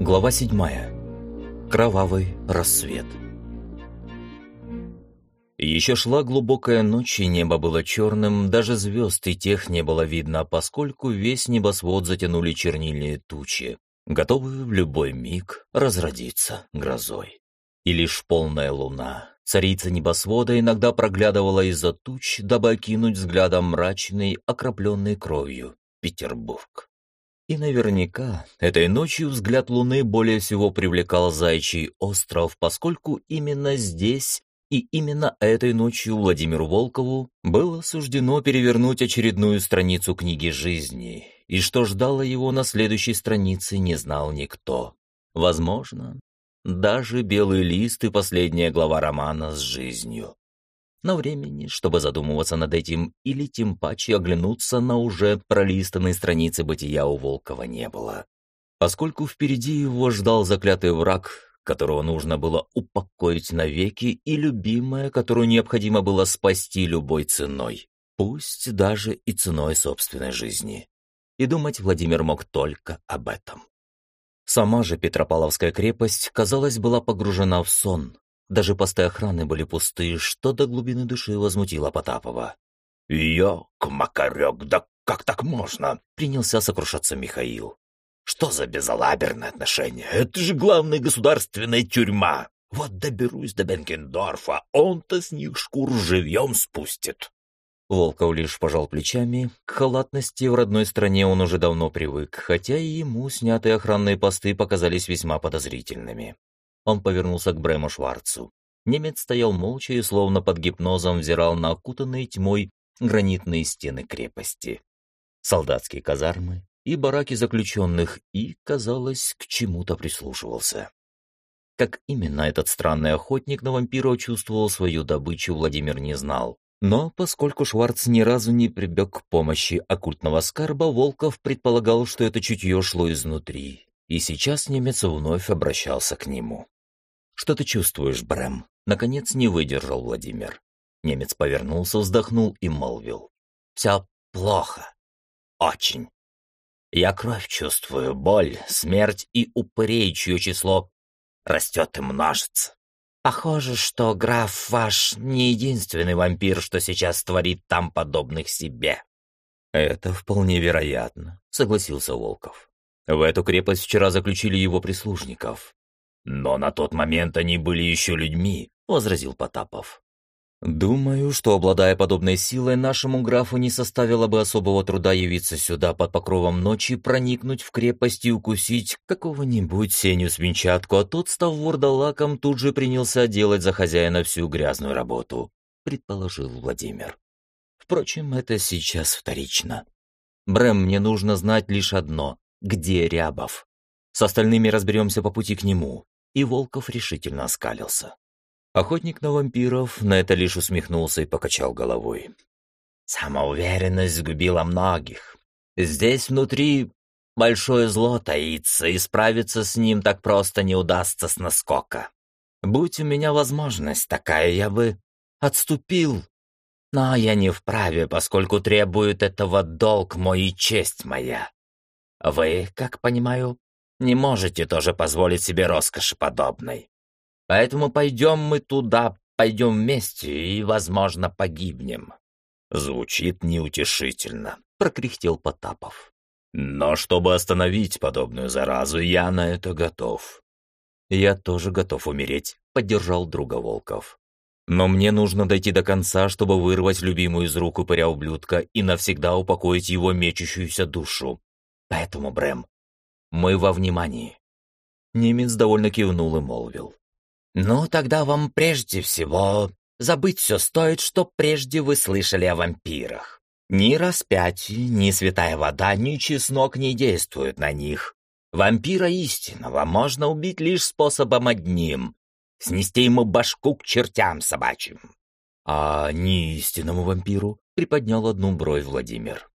Глава 7. Кровавый рассвет. Еще шла глубокая ночь, и небо было черным, даже звезд и тех не было видно, поскольку весь небосвод затянули чернильные тучи, готовые в любой миг разродиться грозой. И лишь полная луна, царица небосвода, иногда проглядывала из-за туч, дабы окинуть взглядом мрачный, окропленный кровью Петербург. И наверняка этой ночью взгляд Луны более всего привлекал Зайчий остров, поскольку именно здесь и именно этой ночью Владимиру Волкову было суждено перевернуть очередную страницу книги жизни, и что ждало его на следующей странице, не знал никто. Возможно, даже белый лист и последняя глава романа с жизнью но времени, чтобы задумываться над этим или тем паче оглянуться на уже пролистанные страницы бытия у Волкова не было. Поскольку впереди его ждал заклятый враг, которого нужно было упокоить навеки, и любимая, которую необходимо было спасти любой ценой, пусть даже и ценой собственной жизни. И думать Владимир мог только об этом. Сама же Петропавловская крепость, казалось, была погружена в сон, даже посты охраны были пустые, что до глубины души возмутило Потапова. «Ёк, Макарёк, да как так можно?» — принялся сокрушаться Михаил. «Что за безалаберное отношение? Это же главная государственная тюрьма. Вот доберусь до Бенкендорфа, он-то с них шкур живьем спустит». Волков лишь пожал плечами. К халатности в родной стране он уже давно привык, хотя и ему снятые охранные посты показались весьма подозрительными. Он повернулся к Брему Шварцу. Немец стоял молча и словно под гипнозом взирал на окутанные тьмой гранитные стены крепости. Солдатские казармы и бараки заключенных, и, казалось, к чему-то прислушивался. Как именно этот странный охотник на вампиров чувствовал свою добычу, Владимир не знал. Но поскольку Шварц ни разу не прибег к помощи оккультного скарба, Волков предполагал, что это чутье шло изнутри, и сейчас немец вновь обращался к нему. «Что ты чувствуешь, Брэм?» Наконец не выдержал Владимир. Немец повернулся, вздохнул и молвил. «Все плохо. Очень. Я кровь чувствую, боль, смерть и упырей, чье число растет и множится. Похоже, что граф ваш не единственный вампир, что сейчас творит там подобных себе». «Это вполне вероятно», — согласился Волков. В эту крепость вчера заключили его прислужников. «Но на тот момент они были еще людьми», — возразил Потапов. «Думаю, что, обладая подобной силой, нашему графу не составило бы особого труда явиться сюда под покровом ночи, проникнуть в крепость и укусить какого-нибудь Сеню-свинчатку, а тот, став вордалаком, тут же принялся делать за хозяина всю грязную работу», — предположил Владимир. «Впрочем, это сейчас вторично. Брэм, мне нужно знать лишь одно где Рябов. С остальными разберемся по пути к нему. И Волков решительно оскалился. Охотник на вампиров на это лишь усмехнулся и покачал головой. Самоуверенность сгубила многих. Здесь внутри большое зло таится, и справиться с ним так просто не удастся с наскока. Будь у меня возможность такая, я бы отступил. Но я не вправе, поскольку требует этого долг мой и честь моя. Вы, как понимаю, не можете тоже позволить себе роскоши подобной. Поэтому пойдем мы туда, пойдем вместе и, возможно, погибнем». «Звучит неутешительно», — прокряхтел Потапов. «Но чтобы остановить подобную заразу, я на это готов». «Я тоже готов умереть», — поддержал друга Волков. «Но мне нужно дойти до конца, чтобы вырвать любимую из рук упыря-ублюдка и навсегда упокоить его мечущуюся душу. Поэтому, Брэм, мы во внимании». Немец довольно кивнул и молвил. «Ну, тогда вам прежде всего забыть все стоит, что прежде вы слышали о вампирах. Ни распятие, ни святая вода, ни чеснок не действуют на них. Вампира истинного можно убить лишь способом одним — снести ему башку к чертям собачьим». «А не истинному вампиру?» — приподнял одну бровь Владимир.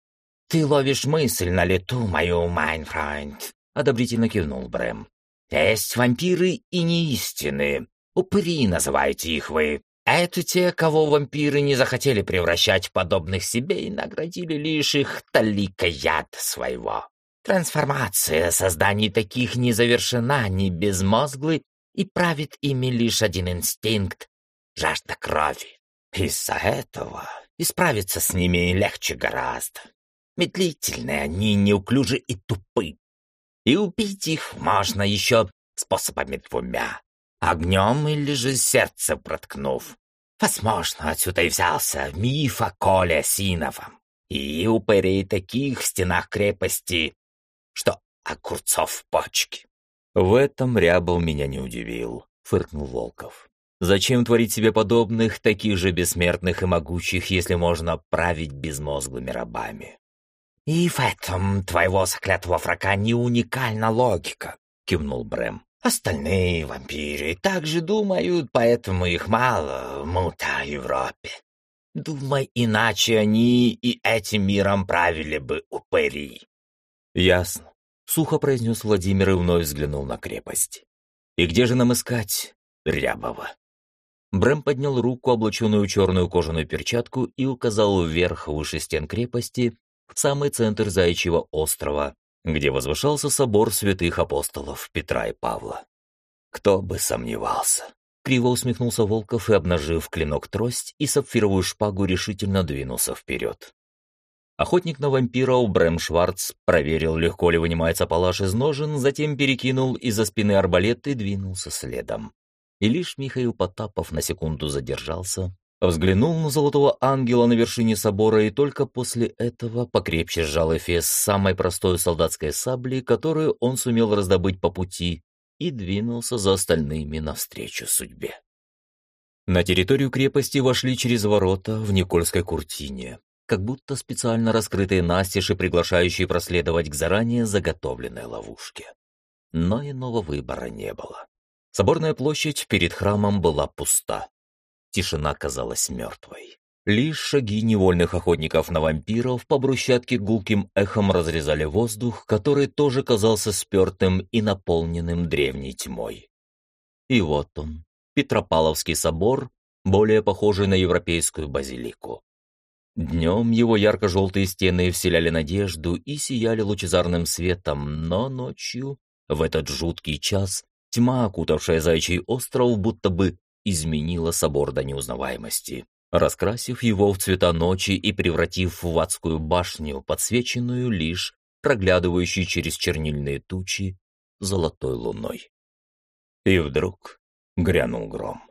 «Ты ловишь мысль на лету, мой mein Freund», — одобрительно кивнул Брэм. «Есть вампиры и неистинные. Упыри называете их вы. А это те, кого вампиры не захотели превращать подобных себе и наградили лишь толикой яда своего. Трансформация созданий таких не завершена, они безмозглы, и правит ими лишь один инстинкт — жажда крови. Из-за этого исправиться с ними легче гораздо. Медлительные они, неуклюжи и тупы. И убить их можно еще способами двумя. Огнем или же сердце проткнув. Возможно, отсюда и взялся миф о Коле Синовом. И упырей таких в стенах крепости, что огурцов в почке. В этом Рябов меня не удивил, фыркнул Волков. Зачем творить себе подобных, таких же бессмертных и могучих, если можно править безмозглыми рабами? «И в этом твоего заклятого врага не уникальна логика», — кивнул Брэм. «Остальные вампиры также думают, поэтому их мало в мута Европе. Думай, иначе они и этим миром правили бы упыри». «Ясно», — сухо произнес Владимир и вновь взглянул на крепость. «И где же нам искать Рябова?» Брэм поднял руку, облаченную черную кожаную перчатку, и указал вверх выше стен крепости, в самый центр Заячьего острова, где возвышался собор святых апостолов Петра и Павла. Кто бы сомневался. Криво усмехнулся Волков и, обнажив клинок-трость и сапфировую шпагу, решительно двинулся вперед. Охотник на вампиров Брэм Шварц проверил, легко ли вынимается палаш из ножен, затем перекинул из-за спины арбалет и двинулся следом. И лишь Михаил Потапов на секунду задержался, Взглянул на золотого ангела на вершине собора и только после этого покрепче сжал эфес самой простой солдатской сабли, которую он сумел раздобыть по пути, и двинулся за остальными навстречу судьбе. На территорию крепости вошли через ворота в Никольской куртине, как будто специально раскрытые настежь и приглашающие проследовать к заранее заготовленной ловушке. Но иного выбора не было. Соборная площадь перед храмом была пуста. Тишина казалась мертвой. Лишь шаги невольных охотников на вампиров по брусчатке гулким эхом разрезали воздух, который тоже казался спертым и наполненным древней тьмой. И вот он, Петропавловский собор, более похожий на европейскую базилику. Днем его ярко-желтые стены вселяли надежду и сияли лучезарным светом, но ночью, в этот жуткий час, тьма, окутавшая Зайчий остров, будто бы изменила собор до неузнаваемости, раскрасив его в цвета ночи и превратив в адскую башню, подсвеченную лишь проглядывающей через чернильные тучи золотой луной. И вдруг грянул гром.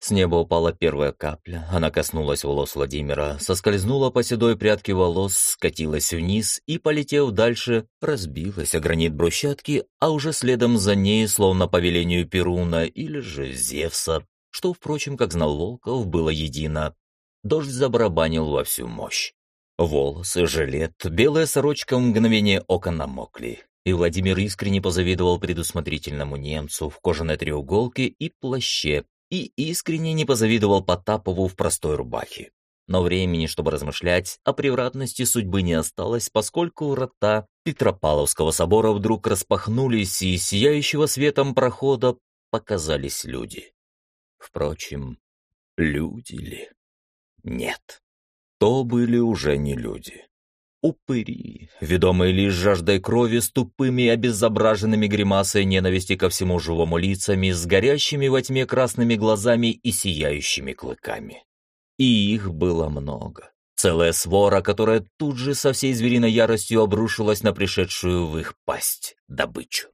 С неба упала первая капля, она коснулась волос Владимира, соскользнула по седой прядке волос, скатилась вниз и, полетев дальше, разбилась о гранит брусчатки, а уже следом за ней, словно по велению Перуна или же Зевса, что, впрочем, как знал Волков, было едино. Дождь забарабанил во всю мощь. Волосы, жилет, белая сорочка в мгновение ока намокли, и Владимир искренне позавидовал предусмотрительному немцу в кожаной треуголке и плаще, и искренне не позавидовал Потапову в простой рубахе. Но времени, чтобы размышлять о превратности судьбы не осталось, поскольку врата Петропавловского собора вдруг распахнулись, и сияющего светом прохода показались люди. Впрочем, люди ли? Нет. То были уже не люди. Упыри, ведомые лишь жаждой крови, с тупыми обезображенными гримасой ненависти ко всему живому лицами, с горящими во тьме красными глазами и сияющими клыками. И их было много. Целая свора, которая тут же со всей звериной яростью обрушилась на пришедшую в их пасть добычу.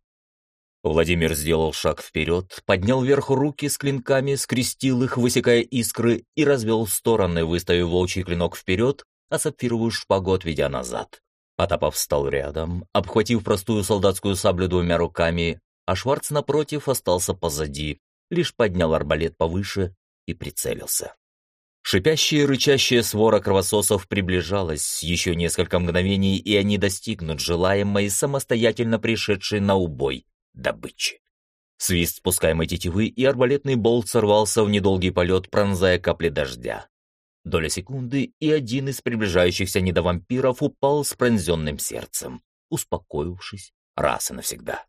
Владимир сделал шаг вперед, поднял вверх руки с клинками, скрестил их, высекая искры, и развел в стороны, выставив волчий клинок вперед, а сапфировую шпагу отведя назад. Потапов встал рядом, обхватив простую солдатскую саблю двумя руками, а Шварц, напротив, остался позади, лишь поднял арбалет повыше и прицелился. Шипящая и рычащая свора кровососов приближалась еще несколько мгновений, и они достигнут желаемой, самостоятельно пришедшей на убой добычи. Свист спускаемой тетивы и арбалетный болт сорвался в недолгий полет, пронзая капли дождя. Доля секунды, и один из приближающихся недовампиров упал с пронзенным сердцем, успокоившись раз и навсегда.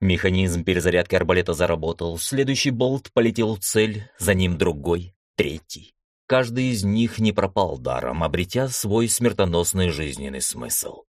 Механизм перезарядки арбалета заработал, следующий болт полетел в цель, за ним другой, третий. Каждый из них не пропал даром, обретя свой смертоносный жизненный смысл.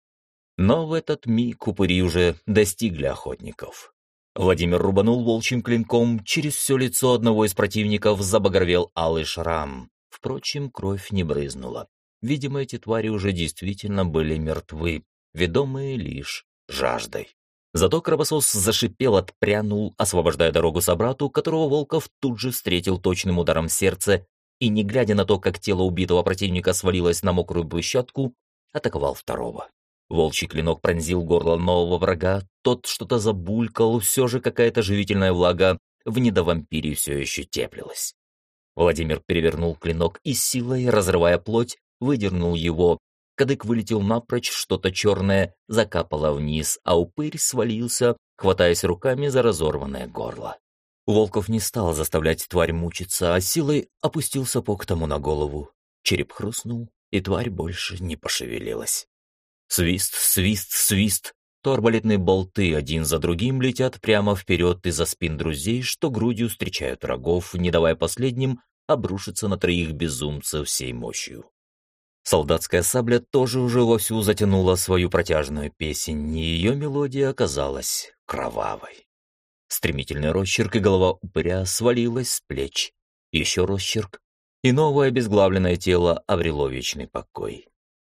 Но в этот миг упыри уже достигли охотников. Владимир рубанул волчьим клинком, через все лицо одного из противников забагровел алый шрам. Впрочем, кровь не брызнула. Видимо, эти твари уже действительно были мертвы, ведомые лишь жаждой. Зато кровосос зашипел, отпрянул, освобождая дорогу собрату, которого Волков тут же встретил точным ударом сердца и, не глядя на то, как тело убитого противника свалилось на мокрую брусчатку, атаковал второго. Волчий клинок пронзил горло нового врага, тот что-то забулькал, все же какая-то живительная влага в недовампире все еще теплилась. Владимир перевернул клинок и силой, разрывая плоть, выдернул его. Кадык вылетел напрочь, что-то черное закапало вниз, а упырь свалился, хватаясь руками за разорванное горло. Волков не стал заставлять тварь мучиться, а силой опустил сапог тому на голову. Череп хрустнул, и тварь больше не пошевелилась. Свист, свист, свист. То арбалетные болты один за другим летят прямо вперед из-за спин друзей, что грудью встречают врагов, не давая последним обрушиться на троих безумцев всей мощью. Солдатская сабля тоже уже вовсю затянула свою протяжную песнь, и ее мелодия оказалась кровавой. Стремительный росчерк и голова упыря свалилась с плеч. Еще росчерк, и новое обезглавленное тело обрело вечный покой.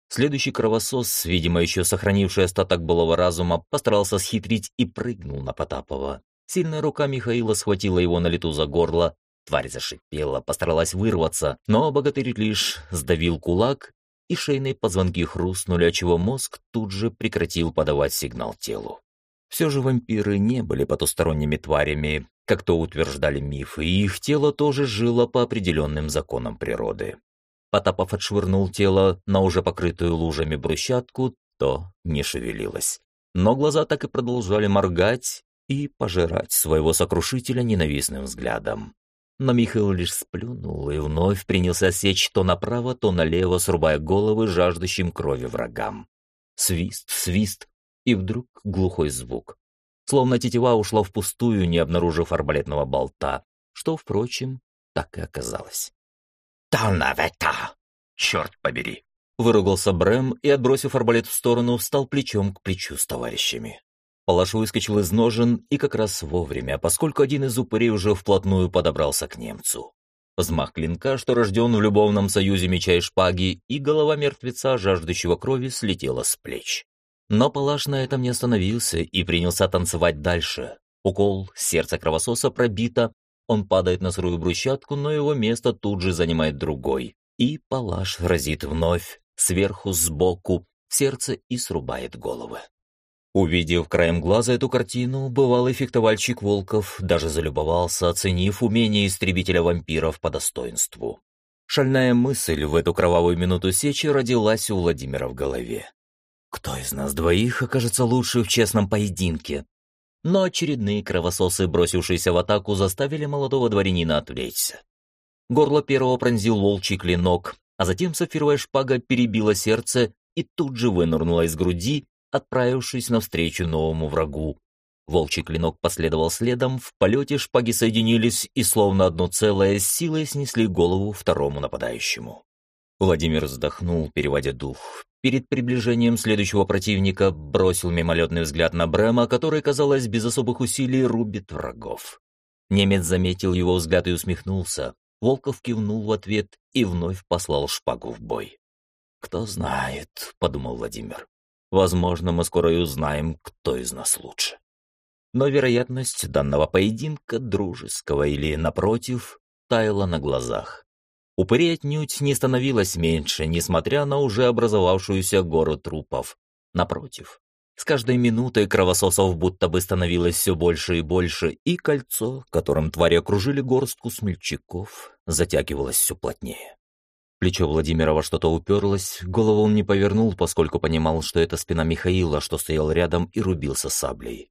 Следующий кровосос, видимо, еще сохранивший остаток былого разума, постарался схитрить и прыгнул на Потапова. Сильная рука Михаила схватила его на лету за горло, тварь зашипела, постаралась вырваться, но богатырь лишь сдавил кулак, и шейные позвонки хрустнули, отчего мозг тут же прекратил подавать сигнал телу. Все же вампиры не были потусторонними тварями, как то утверждали мифы, и их тело тоже жило по определенным законам природы. Потапов отшвырнул тело на уже покрытую лужами брусчатку, то не шевелилось. Но глаза так и продолжали моргать и пожирать своего сокрушителя ненавистным взглядом. Но Михаил лишь сплюнул и вновь принялся сечь то направо, то налево, срубая головы жаждущим крови врагам. Свист, свист, и вдруг глухой звук. Словно тетива ушла впустую, не обнаружив арбалетного болта, что, впрочем, так и оказалось. «Талнавета! Черт побери!» Выругался Брэм и, отбросив арбалет в сторону, встал плечом к плечу с товарищами. Палаш выскочил из ножен и как раз вовремя, поскольку один из упырей уже вплотную подобрался к немцу. Взмах клинка, что рожден в любовном союзе меча и шпаги, и голова мертвеца, жаждущего крови, слетела с плеч. Но Палаш на этом не остановился и принялся танцевать дальше. Укол, сердце кровососа пробито, он падает на сырую брусчатку, но его место тут же занимает другой. И палаш разит вновь, сверху, сбоку, в сердце и срубает головы. Увидев краем глаза эту картину, бывалый фехтовальщик Волков даже залюбовался, оценив умение истребителя вампиров по достоинству. Шальная мысль в эту кровавую минуту сечи родилась у Владимира в голове. Кто из нас двоих окажется лучше в честном поединке? Но очередные кровососы, бросившиеся в атаку, заставили молодого дворянина отвлечься. Горло первого пронзил волчий клинок, а затем сапфировая шпага перебила сердце и тут же вынырнула из груди, отправившись навстречу новому врагу. Волчий клинок последовал следом, в полете шпаги соединились и словно одно целое с силой снесли голову второму нападающему. Владимир вздохнул, переводя дух. Перед приближением следующего противника бросил мимолетный взгляд на Брема, который, казалось, без особых усилий рубит врагов. Немец заметил его взгляд и усмехнулся. Волков кивнул в ответ и вновь послал шпагу в бой. «Кто знает», — подумал Владимир. «Возможно, мы скоро и узнаем, кто из нас лучше». Но вероятность данного поединка, дружеского или, напротив, таяла на глазах. Упырей отнюдь не становилось меньше, несмотря на уже образовавшуюся гору трупов. Напротив, с каждой минутой кровососов будто бы становилось все больше и больше, и кольцо, которым твари окружили горстку смельчаков, затягивалось все плотнее. Плечо Владимира во что-то уперлось, голову он не повернул, поскольку понимал, что это спина Михаила, что стоял рядом и рубился саблей.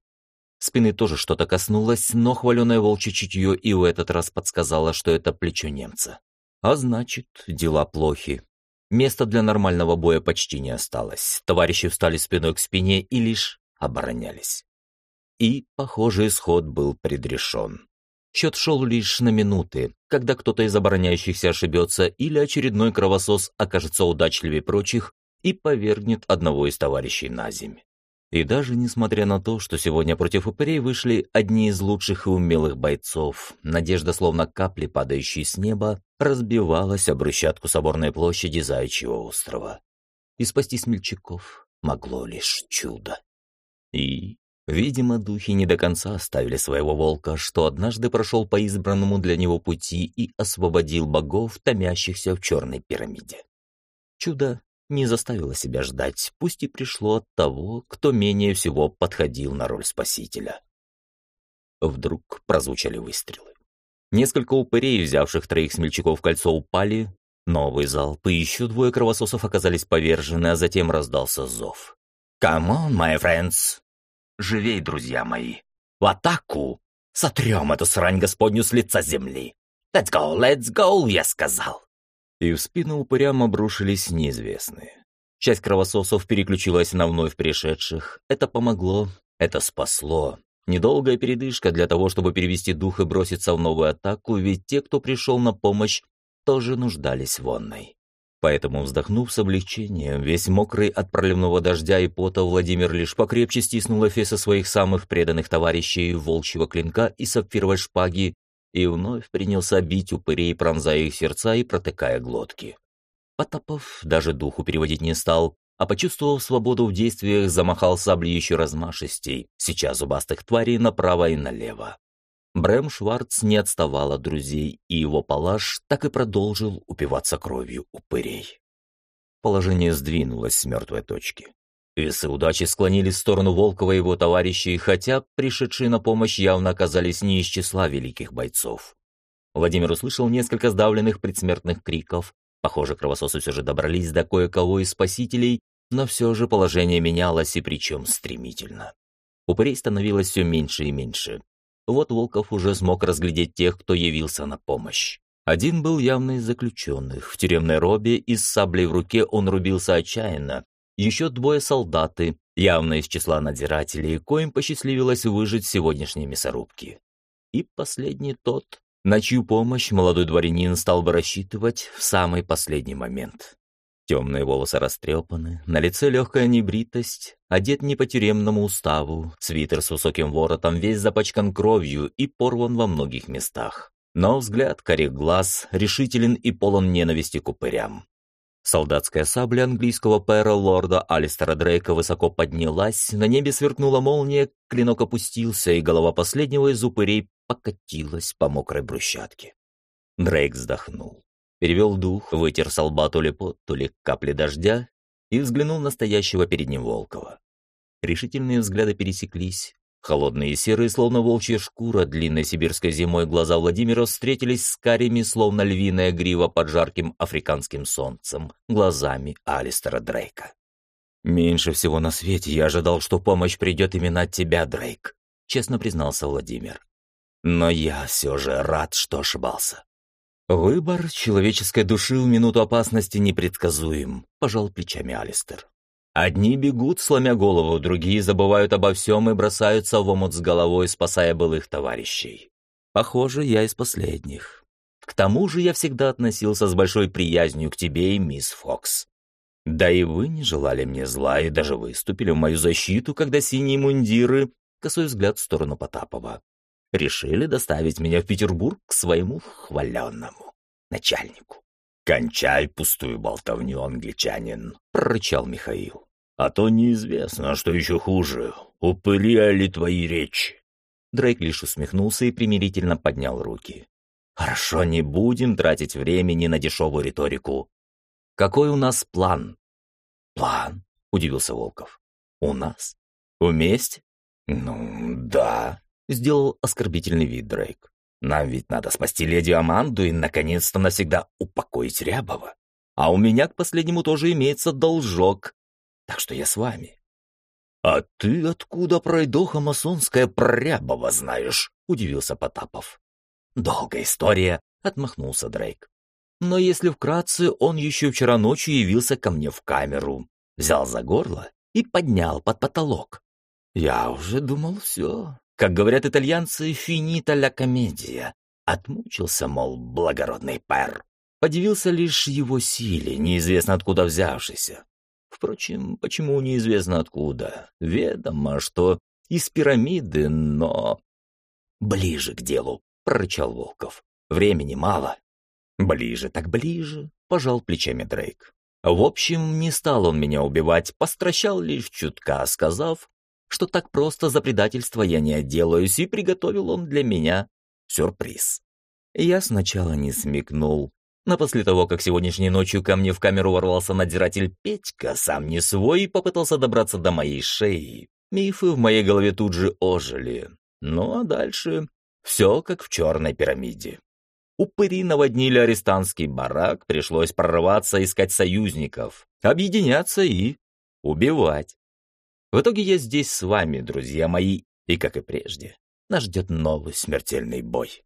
Спины тоже что-то коснулось, но хваленое волчье чутье и в этот раз подсказало, что это плечо немца. А значит, дела плохи. Места для нормального боя почти не осталось. Товарищи встали спиной к спине и лишь оборонялись. И, похоже, исход был предрешен. Счет шел лишь на минуты, когда кто-то из обороняющихся ошибется или очередной кровосос окажется удачливее прочих и повергнет одного из товарищей на земь. И даже несмотря на то, что сегодня против упырей вышли одни из лучших и умелых бойцов, надежда, словно капли, падающие с неба, разбивалась об брусчатку соборной площади Заячьего острова. И спасти смельчаков могло лишь чудо. И, видимо, духи не до конца оставили своего волка, что однажды прошел по избранному для него пути и освободил богов, томящихся в черной пирамиде. Чудо не заставило себя ждать, пусть и пришло от того, кто менее всего подходил на роль спасителя. Вдруг прозвучали выстрелы. Несколько упырей, взявших троих смельчаков в кольцо, упали. Новый залп, и еще двое кровососов оказались повержены, а затем раздался зов. «Come on, my friends!» «Живей, друзья мои! В атаку! Сотрем эту срань господню с лица земли! Let's go, let's go, я сказал!» И в спину упырям обрушились неизвестные. Часть кровососов переключилась на вновь пришедших. Это помогло, это спасло. Недолгая передышка для того, чтобы перевести дух и броситься в новую атаку, ведь те, кто пришел на помощь, тоже нуждались в вонной. Поэтому, вздохнув с облегчением, весь мокрый от проливного дождя и пота, Владимир лишь покрепче стиснул эфеса своих самых преданных товарищей волчьего клинка и сапфировой шпаги и вновь принялся бить упырей, пронзая их сердца и протыкая глотки. Потапов даже духу переводить не стал, а почувствовав свободу в действиях, замахал саблей еще размашистей, сейчас зубастых тварей направо и налево. Брэм Шварц не отставал от друзей, и его палаш так и продолжил упиваться кровью упырей. Положение сдвинулось с мертвой точки. Весы удачи склонились в сторону Волкова и его товарищей, хотя пришедшие на помощь явно оказались не из числа великих бойцов. Владимир услышал несколько сдавленных предсмертных криков. Похоже, кровососы все же добрались до кое-кого из спасителей, но все же положение менялось, и причем стремительно. Упырей становилось все меньше и меньше. Вот Волков уже смог разглядеть тех, кто явился на помощь. Один был явно из заключенных. В тюремной робе и с саблей в руке он рубился отчаянно, еще двое солдаты, явно из числа надзирателей, коим посчастливилось выжить сегодняшней мясорубке. И последний тот, на чью помощь молодой дворянин стал бы рассчитывать в самый последний момент. Темные волосы растрепаны, на лице легкая небритость, одет не по тюремному уставу, свитер с высоким воротом весь запачкан кровью и порван во многих местах. Но взгляд корих глаз решителен и полон ненависти к упырям. Солдатская сабля английского пэра лорда Алистера Дрейка высоко поднялась, на небе сверкнула молния, клинок опустился, и голова последнего из упырей покатилась по мокрой брусчатке. Дрейк вздохнул, перевел дух, вытер с лба то ли пот, то ли капли дождя и взглянул на стоящего перед ним Волкова. Решительные взгляды пересеклись, Холодные серые, словно волчья шкура, длинной сибирской зимой глаза Владимира встретились с карими, словно львиная грива под жарким африканским солнцем, глазами Алистера Дрейка. «Меньше всего на свете я ожидал, что помощь придет именно от тебя, Дрейк», — честно признался Владимир. «Но я все же рад, что ошибался». «Выбор человеческой души в минуту опасности непредсказуем», — пожал плечами Алистер. Одни бегут, сломя голову, другие забывают обо всем и бросаются в омут с головой, спасая былых товарищей. Похоже, я из последних. К тому же я всегда относился с большой приязнью к тебе и мисс Фокс. Да и вы не желали мне зла и даже выступили в мою защиту, когда синие мундиры, косой взгляд в сторону Потапова, решили доставить меня в Петербург к своему хваленному начальнику. «Кончай пустую болтовню, англичанин», — прорычал Михаил. А то неизвестно, что еще хуже, упыри ли твои речи. Дрейк лишь усмехнулся и примирительно поднял руки. «Хорошо, не будем тратить времени на дешевую риторику. Какой у нас план?» «План?» — удивился Волков. «У нас? Вместе?» «Ну, да», — сделал оскорбительный вид Дрейк. «Нам ведь надо спасти леди Аманду и, наконец-то, навсегда упокоить Рябова. А у меня к последнему тоже имеется должок, так что я с вами». «А ты откуда, пройдоха масонская прорябова, знаешь?» — удивился Потапов. «Долгая история», — отмахнулся Дрейк. «Но если вкратце, он еще вчера ночью явился ко мне в камеру, взял за горло и поднял под потолок. Я уже думал, все. Как говорят итальянцы, финита ля комедия. Отмучился, мол, благородный пэр. Подивился лишь его силе, неизвестно откуда взявшийся. Впрочем, почему неизвестно откуда. Ведомо, что из пирамиды, но... «Ближе к делу», — прорычал Волков. «Времени мало». «Ближе так ближе», — пожал плечами Дрейк. В общем, не стал он меня убивать, постращал лишь чутка, сказав, что так просто за предательство я не отделаюсь, и приготовил он для меня сюрприз. Я сначала не смекнул, но после того, как сегодняшней ночью ко мне в камеру ворвался надзиратель Петька, сам не свой, и попытался добраться до моей шеи, мифы в моей голове тут же ожили. Ну а дальше все как в черной пирамиде. Упыри наводнили арестантский барак, пришлось прорываться, искать союзников, объединяться и убивать. В итоге я здесь с вами, друзья мои, и, как и прежде, нас ждет новый смертельный бой.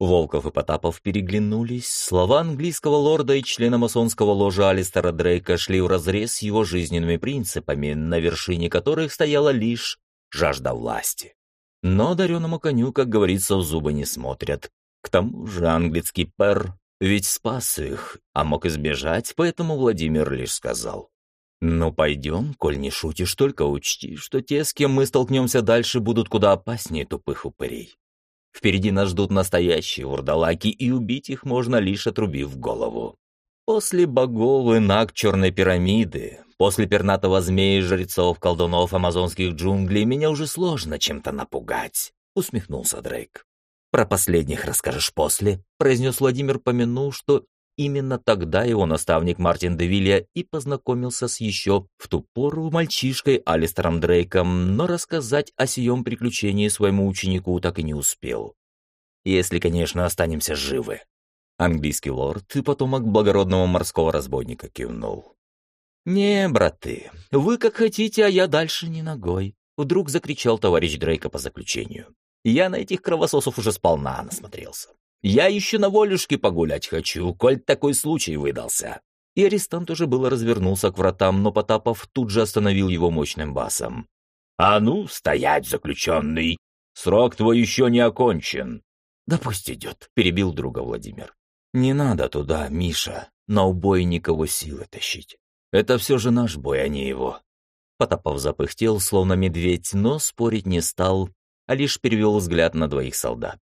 Волков и Потапов переглянулись. Слова английского лорда и члена масонского ложа Алистера Дрейка шли вразрез с его жизненными принципами, на вершине которых стояла лишь жажда власти. Но одаренному коню, как говорится, в зубы не смотрят. К тому же английский пэр ведь спас их, а мог избежать, поэтому Владимир лишь сказал. «Ну, пойдем, коль не шутишь, только учти, что те, с кем мы столкнемся дальше, будут куда опаснее тупых упырей. Впереди нас ждут настоящие вурдалаки, и убить их можно лишь отрубив голову. После богов и наг Черной пирамиды, после пернатого змея жрецов, колдунов амазонских джунглей, меня уже сложно чем-то напугать», — усмехнулся Дрейк. «Про последних расскажешь после», — произнес Владимир, помянув, что именно тогда его наставник Мартин Девилья и познакомился с еще в ту пору мальчишкой Алистером Дрейком, но рассказать о сием приключении своему ученику так и не успел. Если, конечно, останемся живы. Английский лорд и потомок благородного морского разбойника кивнул. «Не, браты, вы как хотите, а я дальше не ногой», — вдруг закричал товарищ Дрейка по заключению. Я на этих кровососов уже сполна насмотрелся. Я еще на волюшке погулять хочу, коль такой случай выдался». И арестант уже было развернулся к вратам, но Потапов тут же остановил его мощным басом. «А ну, стоять, заключенный! Срок твой еще не окончен!» «Да пусть идет», — перебил друга Владимир. «Не надо туда, Миша, на убой никого силы тащить. Это все же наш бой, а не его». Потапов запыхтел, словно медведь, но спорить не стал а лишь перевел взгляд на двоих солдат.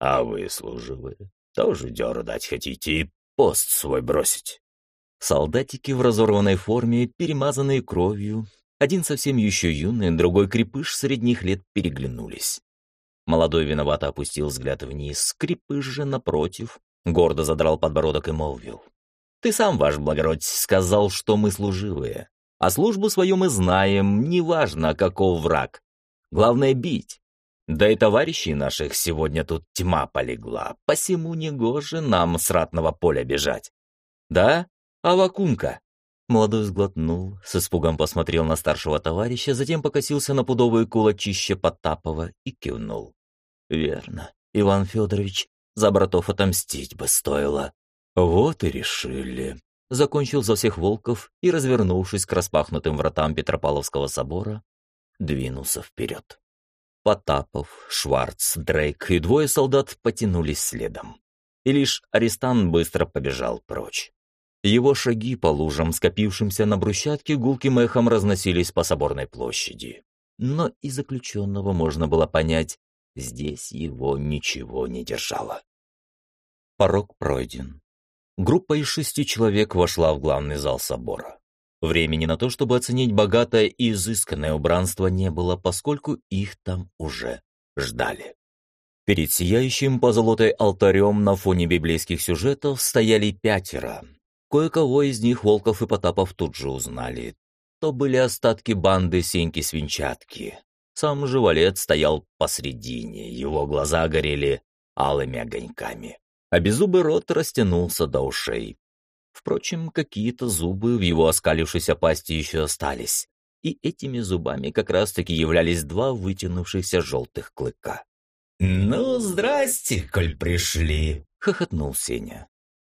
«А вы, служивые, тоже дёру дать хотите и пост свой бросить?» Солдатики в разорванной форме, перемазанные кровью, один совсем еще юный, другой крепыш средних лет переглянулись. Молодой виновато опустил взгляд вниз, крепыш же, напротив, гордо задрал подбородок и молвил. «Ты сам, ваш благородь, сказал, что мы служивые, а службу свою мы знаем, неважно, каков враг. Главное — бить. Да и товарищей наших сегодня тут тьма полегла, посему негоже нам с ратного поля бежать. Да, Авакунка?» Молодой сглотнул, с испугом посмотрел на старшего товарища, затем покосился на пудовые кулачище Потапова и кивнул. «Верно, Иван Федорович, за братов отомстить бы стоило». «Вот и решили», — закончил за всех волков и, развернувшись к распахнутым вратам Петропавловского собора, двинулся вперед. Потапов, Шварц, Дрейк и двое солдат потянулись следом. И лишь арестант быстро побежал прочь. Его шаги по лужам, скопившимся на брусчатке, гулким эхом разносились по соборной площади. Но и заключенного можно было понять, здесь его ничего не держало. Порог пройден. Группа из шести человек вошла в главный зал собора. Времени на то, чтобы оценить богатое и изысканное убранство, не было, поскольку их там уже ждали. Перед сияющим позолотой алтарем на фоне библейских сюжетов стояли пятеро. Кое-кого из них Волков и Потапов тут же узнали. То были остатки банды Сеньки-Свинчатки. Сам же валет стоял посредине, его глаза горели алыми огоньками, а беззубый рот растянулся до ушей. Впрочем, какие-то зубы в его оскалившейся пасти еще остались, и этими зубами как раз-таки являлись два вытянувшихся желтых клыка. «Ну, здрасте, коль пришли!» — хохотнул Сеня.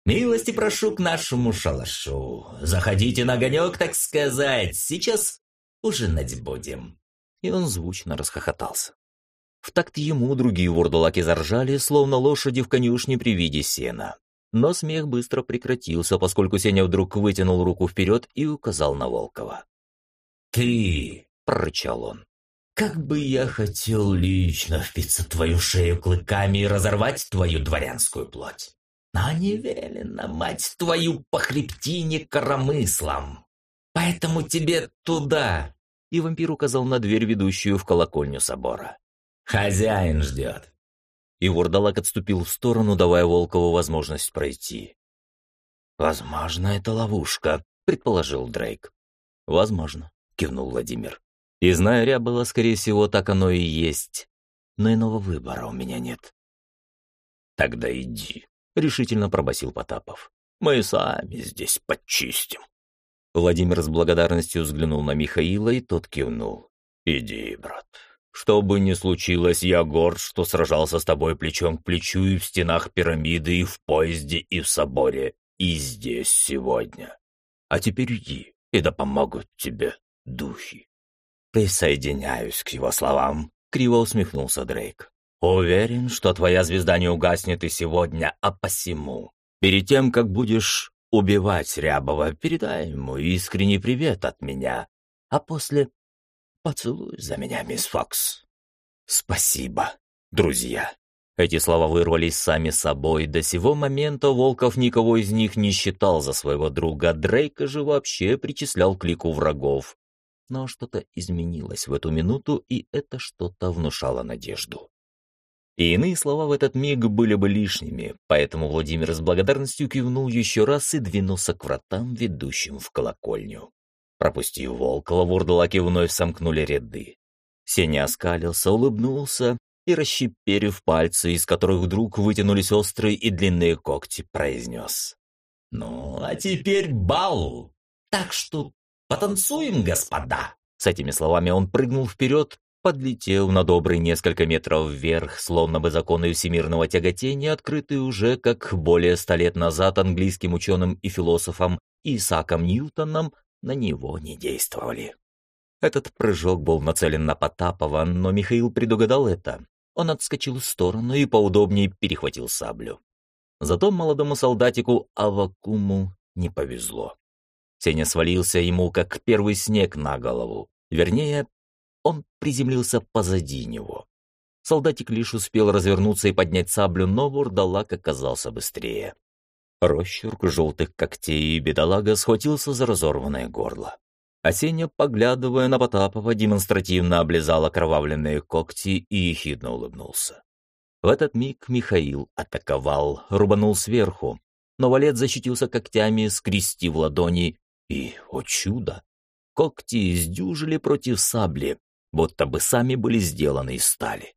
«Милости прошу к нашему шалашу. Заходите на огонек, так сказать. Сейчас ужинать будем». И он звучно расхохотался. В такт ему другие вурдалаки заржали, словно лошади в конюшне при виде сена. Но смех быстро прекратился, поскольку Сеня вдруг вытянул руку вперед и указал на Волкова. «Ты!» — прорычал он. «Как бы я хотел лично впиться в твою шею клыками и разорвать твою дворянскую плоть! Но не велено, мать твою, по хребтине коромыслом! Поэтому тебе туда!» И вампир указал на дверь, ведущую в колокольню собора. «Хозяин ждет!» И Вурдалак отступил в сторону, давая Волкову возможность пройти. «Возможно, это ловушка», — предположил Дрейк. «Возможно», — кивнул Владимир. «И зная Рябова, скорее всего, так оно и есть. Но иного выбора у меня нет». «Тогда иди», — решительно пробасил Потапов. «Мы сами здесь подчистим». Владимир с благодарностью взглянул на Михаила, и тот кивнул. «Иди, брат, что бы ни случилось, я горд, что сражался с тобой плечом к плечу и в стенах пирамиды, и в поезде, и в соборе, и здесь сегодня. А теперь иди, и да помогут тебе духи. Присоединяюсь к его словам, криво усмехнулся Дрейк. Уверен, что твоя звезда не угаснет и сегодня, а посему. Перед тем, как будешь убивать Рябова, передай ему искренний привет от меня, а после Поцелуй за меня, мисс Фокс. Спасибо, друзья. Эти слова вырвались сами собой. До сего момента Волков никого из них не считал за своего друга. Дрейка же вообще причислял к лику врагов. Но что-то изменилось в эту минуту, и это что-то внушало надежду. И иные слова в этот миг были бы лишними, поэтому Владимир с благодарностью кивнул еще раз и двинулся к вратам, ведущим в колокольню. Пропустив Волкова, вурдалаки вновь сомкнули ряды. Сеня оскалился, улыбнулся и, расщеперив пальцы, из которых вдруг вытянулись острые и длинные когти, произнес. «Ну, а теперь бал! Так что потанцуем, господа!» С этими словами он прыгнул вперед, подлетел на добрые несколько метров вверх, словно бы законы всемирного тяготения, открытые уже, как более ста лет назад английским ученым и философом Исааком Ньютоном, на него не действовали. Этот прыжок был нацелен на Потапова, но Михаил предугадал это. Он отскочил в сторону и поудобнее перехватил саблю. Зато молодому солдатику Авакуму не повезло. Сеня свалился ему, как первый снег на голову. Вернее, он приземлился позади него. Солдатик лишь успел развернуться и поднять саблю, но вурдалак оказался быстрее. Рощурк желтых когтей и бедолага схватился за разорванное горло. Осенья, поглядывая на Потапова, демонстративно облизал окровавленные когти и ехидно улыбнулся. В этот миг Михаил атаковал, рубанул сверху, но валет защитился когтями, скрестив ладони, и, о чудо, когти издюжили против сабли, будто бы сами были сделаны из стали.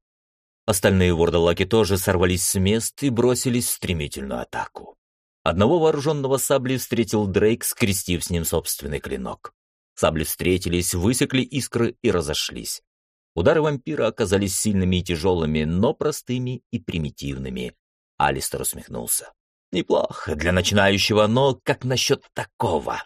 Остальные вордалаки тоже сорвались с мест и бросились в стремительную атаку. Одного вооруженного сабли встретил Дрейк, скрестив с ним собственный клинок. Сабли встретились, высекли искры и разошлись. Удары вампира оказались сильными и тяжелыми, но простыми и примитивными. Алистер усмехнулся. «Неплохо для начинающего, но как насчет такого?»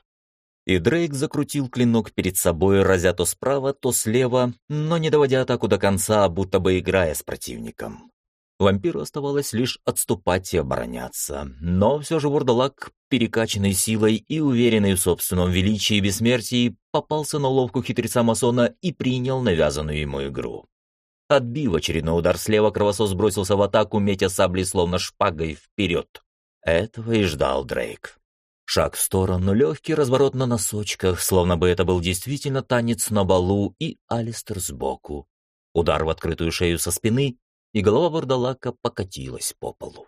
И Дрейк закрутил клинок перед собой, разя то справа, то слева, но не доводя атаку до конца, будто бы играя с противником. Вампиру оставалось лишь отступать и обороняться. Но все же вурдалак, перекачанный силой и уверенный в собственном величии и бессмертии, попался на уловку хитреца масона и принял навязанную ему игру. Отбив очередной удар слева, кровосос бросился в атаку, метя саблей словно шпагой вперед. Этого и ждал Дрейк. Шаг в сторону, легкий разворот на носочках, словно бы это был действительно танец на балу, и Алистер сбоку. Удар в открытую шею со спины, и голова вурдалака покатилась по полу.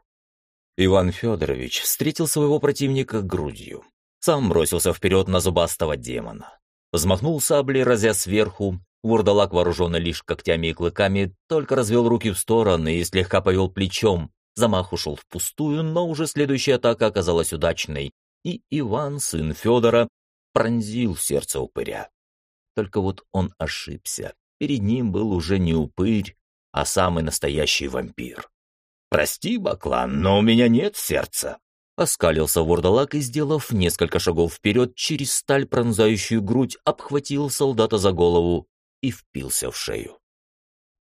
Иван Федорович встретил своего противника грудью. Сам бросился вперед на зубастого демона. Взмахнул саблей, разя сверху. Вурдалак, вооруженный лишь когтями и клыками, только развел руки в стороны и слегка повел плечом. Замах ушел впустую, но уже следующая атака оказалась удачной, и Иван, сын Федора, пронзил сердце упыря. Только вот он ошибся. Перед ним был уже не упырь, а самый настоящий вампир. «Прости, Баклан, но у меня нет сердца», — оскалился вурдалак и, сделав несколько шагов вперед, через сталь, пронзающую грудь, обхватил солдата за голову и впился в шею.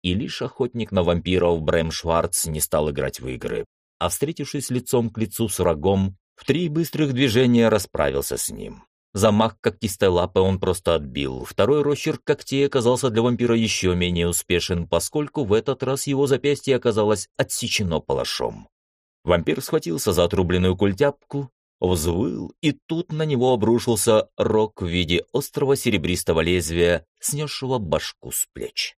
И лишь охотник на вампиров Брэм Шварц не стал играть в игры. а встретившись лицом к лицу с врагом, в три быстрых движения расправился с ним. Замах когтистой лапы он просто отбил. Второй росчерк когтей оказался для вампира еще менее успешен, поскольку в этот раз его запястье оказалось отсечено палашом. Вампир схватился за отрубленную культяпку, взвыл, и тут на него обрушился рог в виде острого серебристого лезвия, снесшего башку с плеч.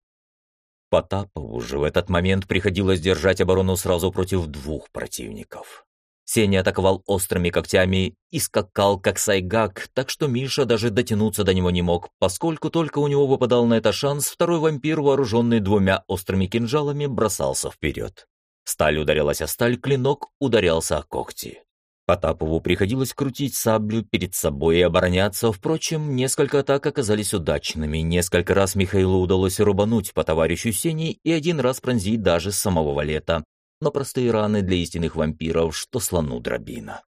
Потапову же в этот момент приходилось держать оборону сразу против двух противников. Сеня атаковал острыми когтями и скакал, как сайгак, так что Миша даже дотянуться до него не мог, поскольку только у него выпадал на это шанс, второй вампир, вооруженный двумя острыми кинжалами, бросался вперед. Сталь ударилась о сталь, клинок ударялся о когти. Потапову приходилось крутить саблю перед собой и обороняться, впрочем, несколько атак оказались удачными, несколько раз Михаилу удалось рубануть по товарищу Сени и один раз пронзить даже самого Валета, но простые раны для истинных вампиров, что слону дробина.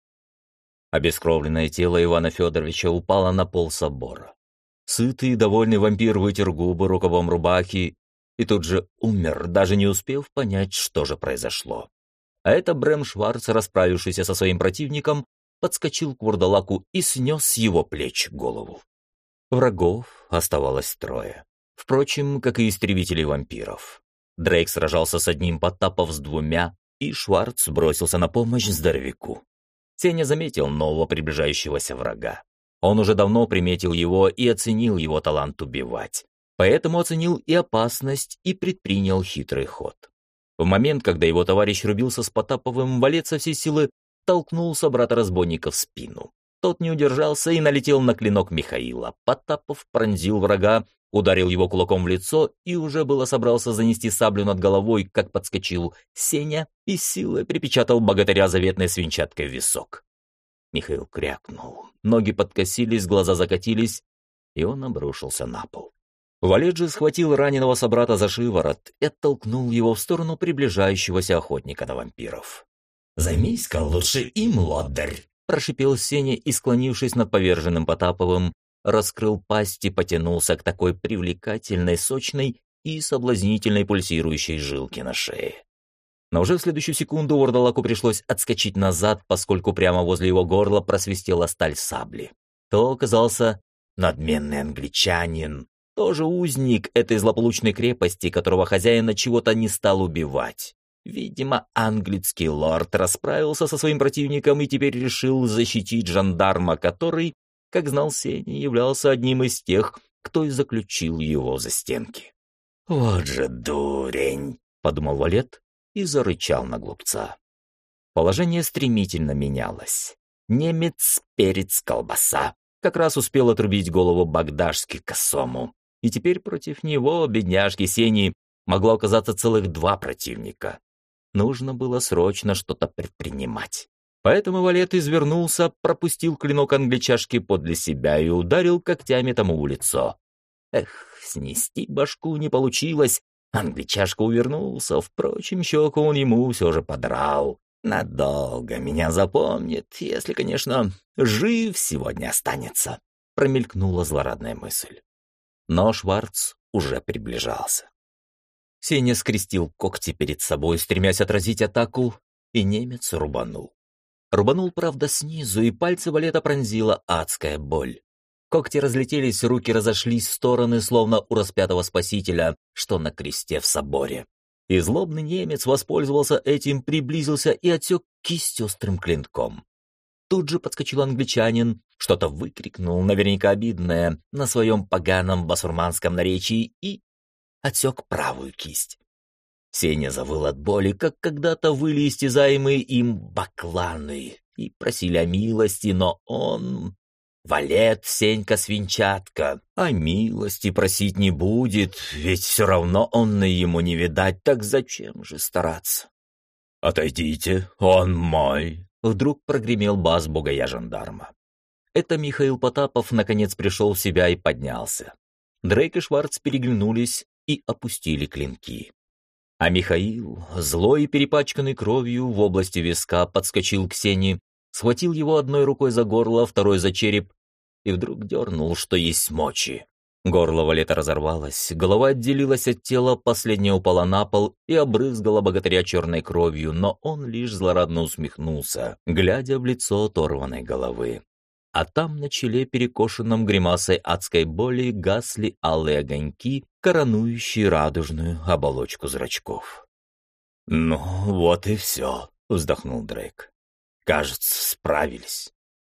Обескровленное тело Ивана Федоровича упало на пол собора. Сытый и довольный вампир вытер губы рукавом рубахи и тут же умер, даже не успев понять, что же произошло. А это Брэм Шварц, расправившийся со своим противником, подскочил к вурдалаку и снес с его плеч голову. Врагов оставалось трое. Впрочем, как и истребители вампиров. Дрейк сражался с одним, Потапов с двумя, и Шварц бросился на помощь здоровяку. Сеня заметил нового приближающегося врага. Он уже давно приметил его и оценил его талант убивать. Поэтому оценил и опасность, и предпринял хитрый ход. В момент, когда его товарищ рубился с Потаповым, Валет со всей силы толкнул собрата-разбойника в спину. Тот не удержался и налетел на клинок Михаила. Потапов пронзил врага, ударил его кулаком в лицо и уже было собрался занести саблю над головой, как подскочил Сеня и силой припечатал богатыря заветной свинчаткой в висок. Михаил крякнул, ноги подкосились, глаза закатились, и он обрушился на пол. Валеджи схватил раненого собрата за шиворот и оттолкнул его в сторону приближающегося охотника на вампиров. «Займись-ка лучше им, лоддарь!» – прошипел Сеня и, склонившись над поверженным Потаповым, раскрыл пасть и потянулся к такой привлекательной, сочной и соблазнительной пульсирующей жилке на шее. Но уже в следующую секунду Ордалаку пришлось отскочить назад, поскольку прямо возле его горла просвистела сталь сабли. То оказался надменный англичанин, тоже узник этой злополучной крепости, которого хозяина чего-то не стал убивать. Видимо, английский лорд расправился со своим противником и теперь решил защитить жандарма, который как знал Сеня, являлся одним из тех, кто и заключил его за стенки. «Вот же дурень!» — подумал Валет и зарычал на глупца. Положение стремительно менялось. Немец, перец, колбаса как раз успел отрубить голову багдашски косому, и теперь против него, бедняжки Сени, могло оказаться целых два противника. Нужно было срочно что-то предпринимать. Поэтому Валет извернулся, пропустил клинок англичашки подле себя и ударил когтями тому в лицо. Эх, снести башку не получилось. Англичашка увернулся, впрочем, щеку он ему все же подрал. Надолго меня запомнит, если, конечно, жив сегодня останется, промелькнула злорадная мысль. Но Шварц уже приближался. Сеня скрестил когти перед собой, стремясь отразить атаку, и немец рубанул. Рубанул, правда, снизу, и пальцы валета пронзила адская боль. Когти разлетелись, руки разошлись в стороны, словно у распятого спасителя, что на кресте в соборе. И злобный немец воспользовался этим, приблизился и отсек кисть острым клинком. Тут же подскочил англичанин, что-то выкрикнул, наверняка обидное, на своем поганом басурманском наречии и отсек правую кисть. Сеня завыл от боли, как когда-то выли истязаемые им бакланы, и просили о милости, но он... Валет, Сенька Свинчатка, о милости просить не будет, ведь все равно он ему не видать, так зачем же стараться? «Отойдите, он мой!» — вдруг прогремел бас бугая жандарма. Это Михаил Потапов наконец пришел в себя и поднялся. Дрейк и Шварц переглянулись и опустили клинки. А Михаил, злой и перепачканный кровью, в области виска подскочил к Сене, схватил его одной рукой за горло, второй за череп и вдруг дернул, что есть мочи. Горло валета разорвалось, голова отделилась от тела, последняя упала на пол и обрызгала богатыря черной кровью, но он лишь злорадно усмехнулся, глядя в лицо оторванной головы. А там на челе, перекошенном гримасой адской боли, гасли алые огоньки, коронующие радужную оболочку зрачков. «Ну, вот и все», — вздохнул Дрейк. «Кажется, справились».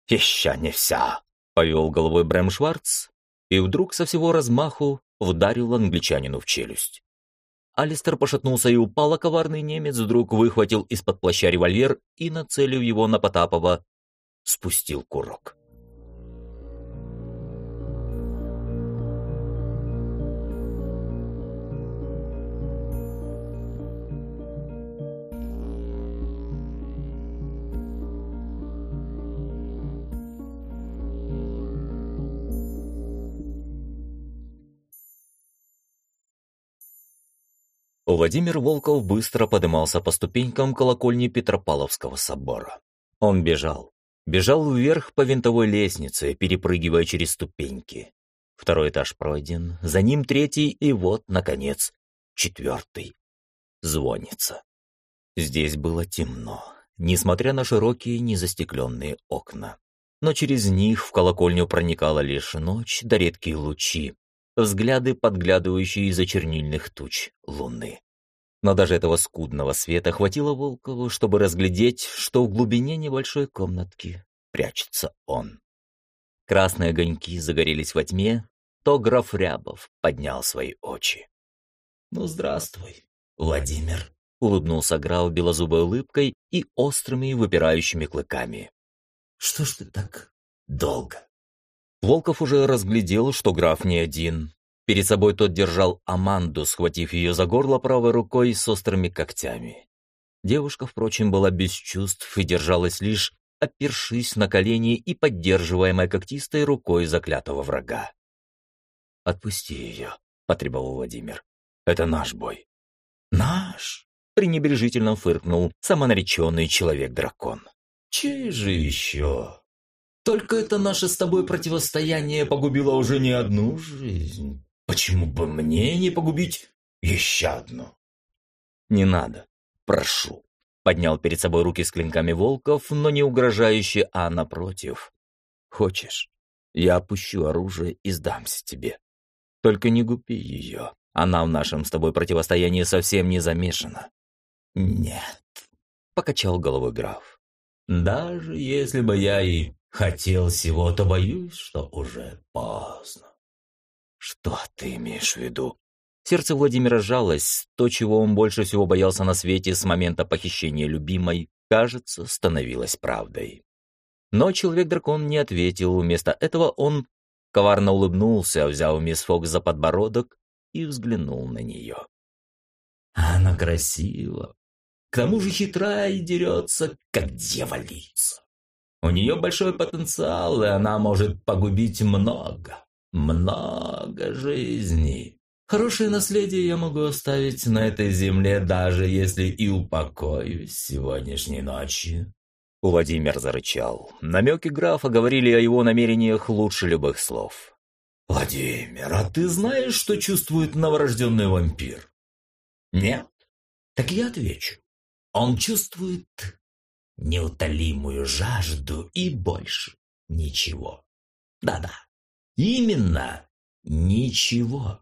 «Еще не вся», — повел головой Брэм Шварц, и вдруг со всего размаху вдарил англичанину в челюсть. Алистер пошатнулся и упал, а коварный немец вдруг выхватил из-под плаща револьвер и, нацелив его на Потапова, спустил курок. Владимир Волков быстро подымался по ступенькам колокольни Петропавловского собора. Он бежал. Бежал вверх по винтовой лестнице, перепрыгивая через ступеньки. Второй этаж пройден, за ним третий, и вот, наконец, четвертый. Звонится. Здесь было темно, несмотря на широкие незастекленные окна. Но через них в колокольню проникала лишь ночь да редкие лучи, взгляды, подглядывающие из-за чернильных туч луны. Но даже этого скудного света хватило Волкову, чтобы разглядеть, что в глубине небольшой комнатки прячется он. Красные огоньки загорелись во тьме, то граф Рябов поднял свои очи. «Ну, здравствуй, Владимир», — улыбнулся граф белозубой улыбкой и острыми выпирающими клыками. «Что ж ты так долго?» Волков уже разглядел, что граф не один. Перед собой тот держал Аманду, схватив ее за горло правой рукой с острыми когтями. Девушка, впрочем, была без чувств и держалась лишь, опершись на колени и поддерживаемой когтистой рукой заклятого врага. «Отпусти ее», — потребовал Владимир. «Это наш бой». «Наш?» — пренебрежительно фыркнул самонареченный человек-дракон. «Чей же еще?» Только это наше с тобой противостояние погубило уже не одну жизнь. Почему бы мне не погубить еще одну? Не надо. Прошу. Поднял перед собой руки с клинками волков, но не угрожающе, а напротив. Хочешь, я опущу оружие и сдамся тебе. Только не гупи ее. Она в нашем с тобой противостоянии совсем не замешана. Нет, покачал головой граф. Даже если бы я и хотел всего, то боюсь, что уже поздно. Что ты имеешь в виду? Сердце Владимира сжалось, то, чего он больше всего боялся на свете с момента похищения любимой, кажется, становилось правдой. Но Человек-дракон не ответил, вместо этого он коварно улыбнулся, взял мисс Фокс за подбородок и взглянул на нее. Она красива. К тому же хитрая и дерется, как дьяволица. У нее большой потенциал, и она может погубить много, много жизней. Хорошее наследие я могу оставить на этой земле, даже если и упокоюсь сегодняшней ночью». Владимир зарычал. Намеки графа говорили о его намерениях лучше любых слов. «Владимир, а ты знаешь, что чувствует новорожденный вампир?» «Нет?» «Так я отвечу. Он чувствует неутолимую жажду и больше ничего. Да-да, именно ничего.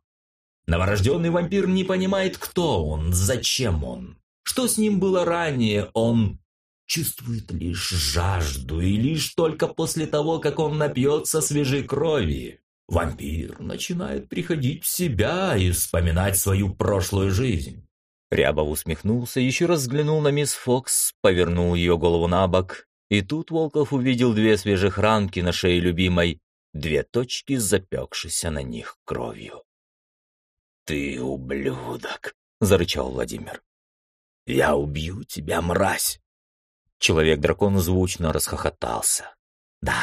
Новорожденный вампир не понимает, кто он, зачем он, что с ним было ранее, он чувствует лишь жажду, и лишь только после того, как он напьется свежей крови, вампир начинает приходить в себя и вспоминать свою прошлую жизнь. Рябов усмехнулся, еще раз взглянул на мисс Фокс, повернул ее голову на бок, и тут Волков увидел две свежих ранки на шее любимой, две точки, запекшейся на них кровью. «Ты ублюдок!» — зарычал Владимир. «Я убью тебя, мразь!» Человек-дракон звучно расхохотался. «Да,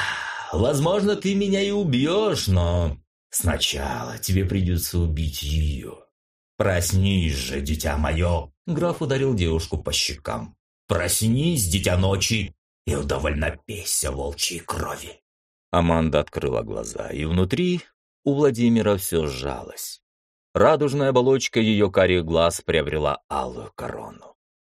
возможно, ты меня и убьешь, но сначала тебе придется убить ее. «Проснись же, дитя мое!» Граф ударил девушку по щекам. «Проснись, дитя ночи, и удовольно пейся волчьей крови!» Аманда открыла глаза, и внутри у Владимира все сжалось. Радужная оболочка ее карих глаз приобрела алую корону.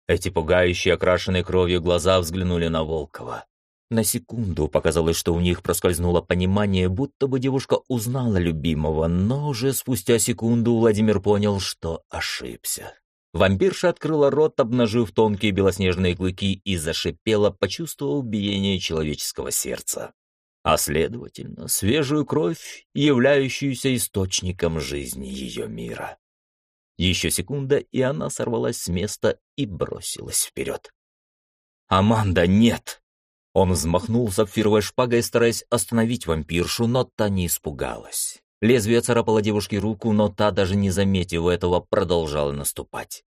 Эти пугающие, окрашенные кровью глаза взглянули на Волкова. На секунду показалось, что у них проскользнуло понимание, будто бы девушка узнала любимого, но уже спустя секунду Владимир понял, что ошибся. Вампирша открыла рот, обнажив тонкие белоснежные клыки и зашипела, почувствовав биение человеческого сердца. А следовательно, свежую кровь, являющуюся источником жизни ее мира. Еще секунда, и она сорвалась с места и бросилась вперед. «Аманда, нет!» Он взмахнул сапфировой шпагой, стараясь остановить вампиршу, но та не испугалась. Лезвие царапало девушке руку, но та, даже не заметив этого, продолжала наступать.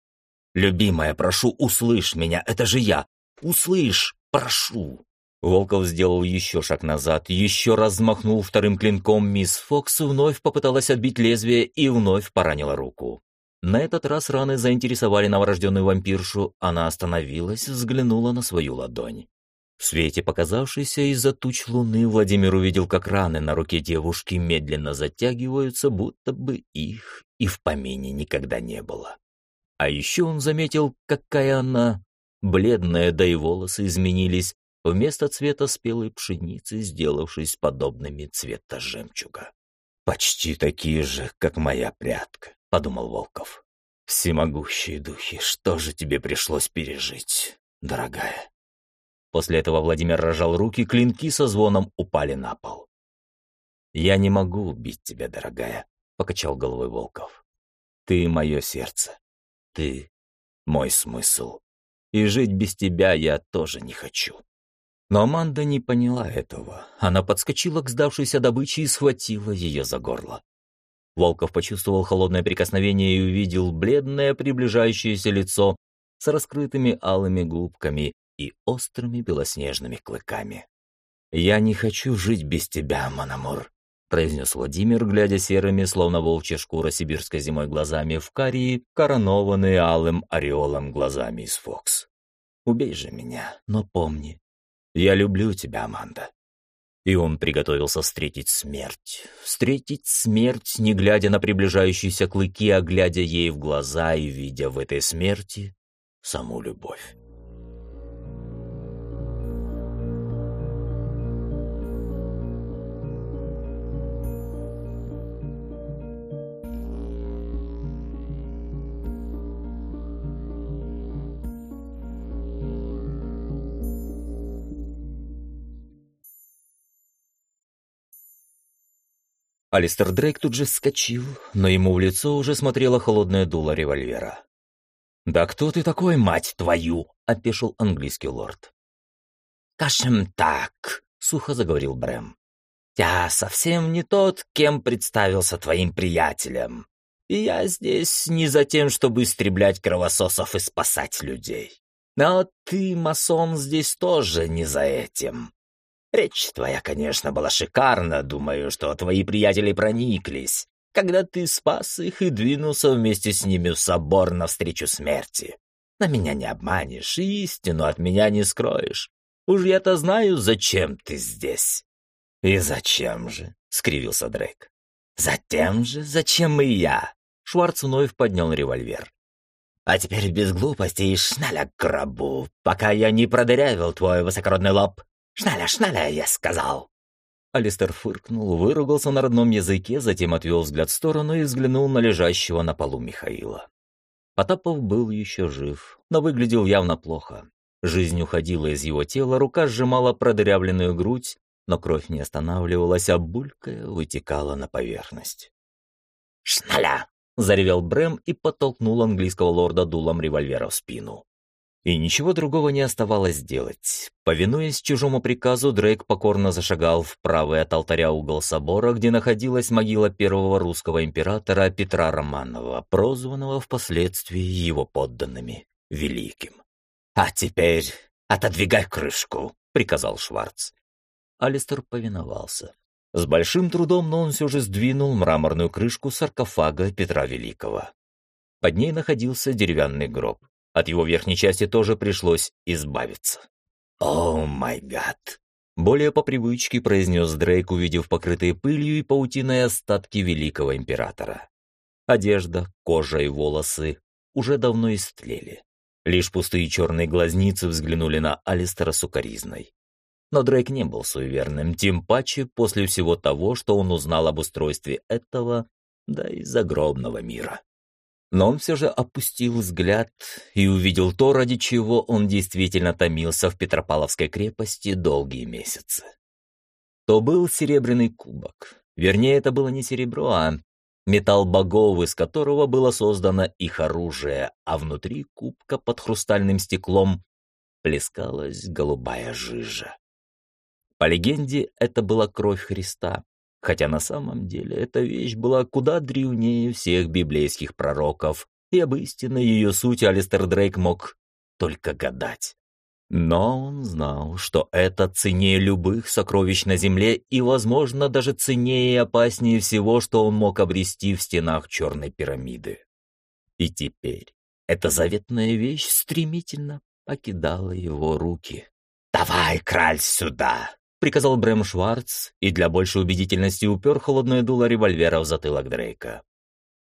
«Любимая, прошу, услышь меня, это же я! Услышь, прошу!» Волков сделал еще шаг назад, еще раз взмахнул вторым клинком, мисс Фокс вновь попыталась отбить лезвие и вновь поранила руку. На этот раз раны заинтересовали новорожденную вампиршу, она остановилась, взглянула на свою ладонь. В свете, показавшейся из-за туч луны, Владимир увидел, как раны на руке девушки медленно затягиваются, будто бы их и в помине никогда не было. А еще он заметил, какая она бледная, да и волосы изменились, вместо цвета спелой пшеницы, сделавшись подобными цвета жемчуга. «Почти такие же, как моя прядка», — подумал Волков. «Всемогущие духи, что же тебе пришлось пережить, дорогая?» После этого Владимир рожал руки, клинки со звоном упали на пол. «Я не могу убить тебя, дорогая», — покачал головой Волков. «Ты мое сердце. Ты мой смысл. И жить без тебя я тоже не хочу». Но Аманда не поняла этого. Она подскочила к сдавшейся добыче и схватила ее за горло. Волков почувствовал холодное прикосновение и увидел бледное приближающееся лицо с раскрытыми алыми губками и острыми белоснежными клыками. «Я не хочу жить без тебя, Мономор», — произнес Владимир, глядя серыми, словно волчья шкура сибирской зимой глазами в карии, коронованные алым ореолом глазами из Фокс. «Убей же меня, но помни, я люблю тебя, Аманда». И он приготовился встретить смерть. Встретить смерть, не глядя на приближающиеся клыки, а глядя ей в глаза и видя в этой смерти саму любовь. Алистер Дрейк тут же вскочил, но ему в лицо уже смотрело холодное дуло револьвера. «Да кто ты такой, мать твою?» — опешил английский лорд. «Кашем так», — сухо заговорил Брэм. «Я совсем не тот, кем представился твоим приятелем. И я здесь не за тем, чтобы истреблять кровососов и спасать людей. Но ты, масон, здесь тоже не за этим. Речь твоя, конечно, была шикарна, думаю, что твои приятели прониклись, когда ты спас их и двинулся вместе с ними в собор навстречу смерти. На меня не обманешь, и истину от меня не скроешь. Уж я-то знаю, зачем ты здесь». «И зачем же?» — скривился Дрейк. «Затем же, зачем и я?» Шварц вновь поднял револьвер. «А теперь без глупостей шналя к гробу, пока я не продырявил твой высокородный лоб. «Шналя, шналя, я сказал!» Алистер фыркнул, выругался на родном языке, затем отвел взгляд в сторону и взглянул на лежащего на полу Михаила. Потапов был еще жив, но выглядел явно плохо. Жизнь уходила из его тела, рука сжимала продырявленную грудь, но кровь не останавливалась, а булькая вытекала на поверхность. «Шналя!» — заревел Брэм и подтолкнул английского лорда дулом револьвера в спину. И ничего другого не оставалось делать. Повинуясь чужому приказу, Дрейк покорно зашагал в правый от алтаря угол собора, где находилась могила первого русского императора Петра Романова, прозванного впоследствии его подданными Великим. «А теперь отодвигай крышку», — приказал Шварц. Алистер повиновался. С большим трудом, но он все же сдвинул мраморную крышку саркофага Петра Великого. Под ней находился деревянный гроб. От его верхней части тоже пришлось избавиться. «О, май гад!» Более по привычке произнес Дрейк, увидев покрытые пылью и паутиной остатки великого императора. Одежда, кожа и волосы уже давно истлели. Лишь пустые черные глазницы взглянули на Алистера сукоризной. Но Дрейк не был суеверным, тем паче после всего того, что он узнал об устройстве этого, да и загробного мира. Но он все же опустил взгляд и увидел то, ради чего он действительно томился в Петропавловской крепости долгие месяцы. То был серебряный кубок. Вернее, это было не серебро, а металл богов, из которого было создано их оружие, а внутри кубка под хрустальным стеклом плескалась голубая жижа. По легенде, это была кровь Христа, хотя на самом деле эта вещь была куда древнее всех библейских пророков, и об истинной ее сути Алистер Дрейк мог только гадать. Но он знал, что это ценнее любых сокровищ на земле и, возможно, даже ценнее и опаснее всего, что он мог обрести в стенах Черной пирамиды. И теперь эта заветная вещь стремительно покидала его руки. «Давай, краль, сюда!» Приказал Брэм Шварц и для большей убедительности упер холодное дуло револьвера в затылок Дрейка.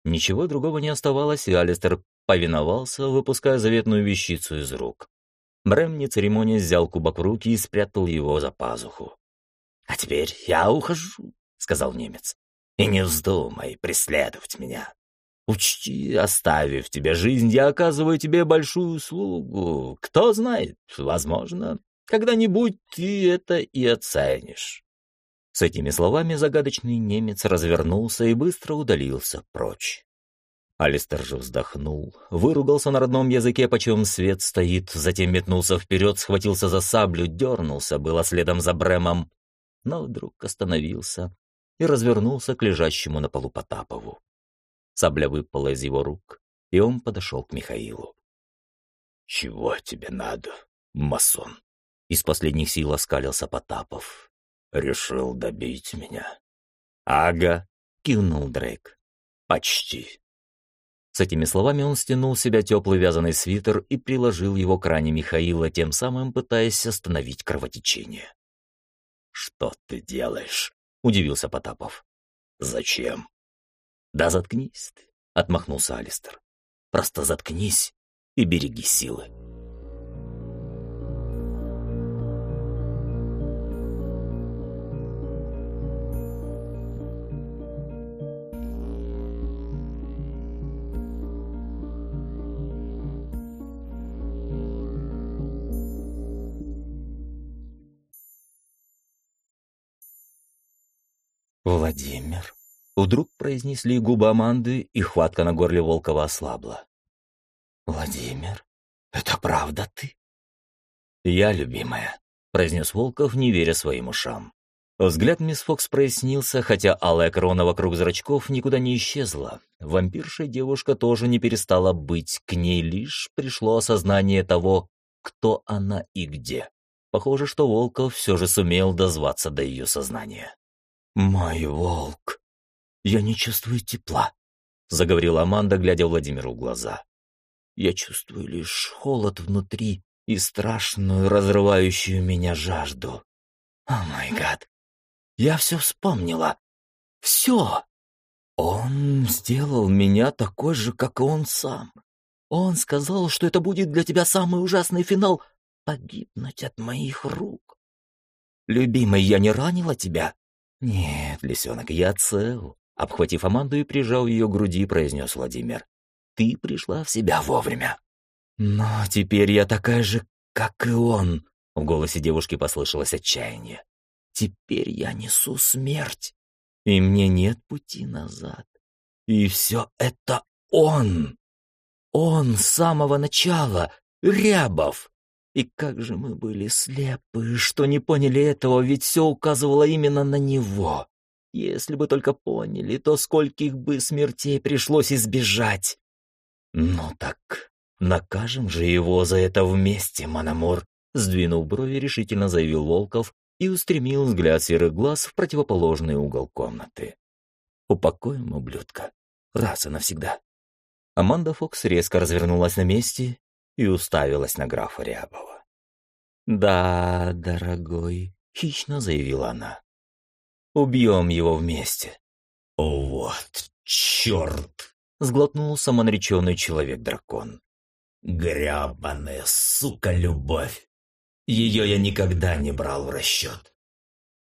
Ничего другого не оставалось, и Алистер повиновался, выпуская заветную вещицу из рук. Брэм, не церемонясь, взял кубок в руки и спрятал его за пазуху. «А теперь я ухожу», — сказал немец. «И не вздумай преследовать меня. Учти, оставив тебе жизнь, я оказываю тебе большую услугу. Кто знает, возможно, когда-нибудь ты это и оценишь». С этими словами загадочный немец развернулся и быстро удалился прочь. Алистер же вздохнул, выругался на родном языке, почем свет стоит, затем метнулся вперед, схватился за саблю, дернулся, было следом за Бремом, но вдруг остановился и развернулся к лежащему на полу Потапову. Сабля выпала из его рук, и он подошел к Михаилу. «Чего тебе надо, масон?» Из последних сил оскалился Потапов. «Решил добить меня?» «Ага», — кивнул Дрейк. «Почти». С этими словами он стянул с себя теплый вязаный свитер и приложил его к ране Михаила, тем самым пытаясь остановить кровотечение. «Что ты делаешь?» — удивился Потапов. «Зачем?» «Да заткнись ты», — отмахнулся Алистер. «Просто заткнись и береги силы». «Владимир», — вдруг произнесли губы Аманды, и хватка на горле Волкова ослабла. «Владимир, это правда ты?» «Я, любимая», — произнес Волков, не веря своим ушам. Взгляд мисс Фокс прояснился, хотя алая крона вокруг зрачков никуда не исчезла. Вампирша девушка тоже не перестала быть, к ней лишь пришло осознание того, кто она и где. Похоже, что Волков все же сумел дозваться до ее сознания. «Мой волк, я не чувствую тепла», — заговорила Аманда, глядя Владимиру в глаза. «Я чувствую лишь холод внутри и страшную, разрывающую меня жажду. О май гад! Я все вспомнила. Все! Он сделал меня такой же, как и он сам. Он сказал, что это будет для тебя самый ужасный финал — погибнуть от моих рук. Любимый, я не ранила тебя?» «Нет, лисенок, я цел», — обхватив Аманду и прижал ее к груди, произнес Владимир. «Ты пришла в себя вовремя». «Но теперь я такая же, как и он», — в голосе девушки послышалось отчаяние. «Теперь я несу смерть, и мне нет пути назад. И все это он! Он с самого начала, Рябов!» И как же мы были слепы, что не поняли этого, ведь все указывало именно на него. Если бы только поняли, то скольких бы смертей пришлось избежать. Ну так, накажем же его за это вместе, Манамор, сдвинув брови, решительно заявил Волков и устремил взгляд серых глаз в противоположный угол комнаты. Упокоим ублюдка, раз и навсегда. Аманда Фокс резко развернулась на месте и уставилась на графа Рябова. «Да, дорогой, — хищно заявила она. «Убьем его вместе». «Вот черт!» — сглотнул самонареченный человек-дракон. «Грябаная сука любовь! Ее я никогда не брал в расчет».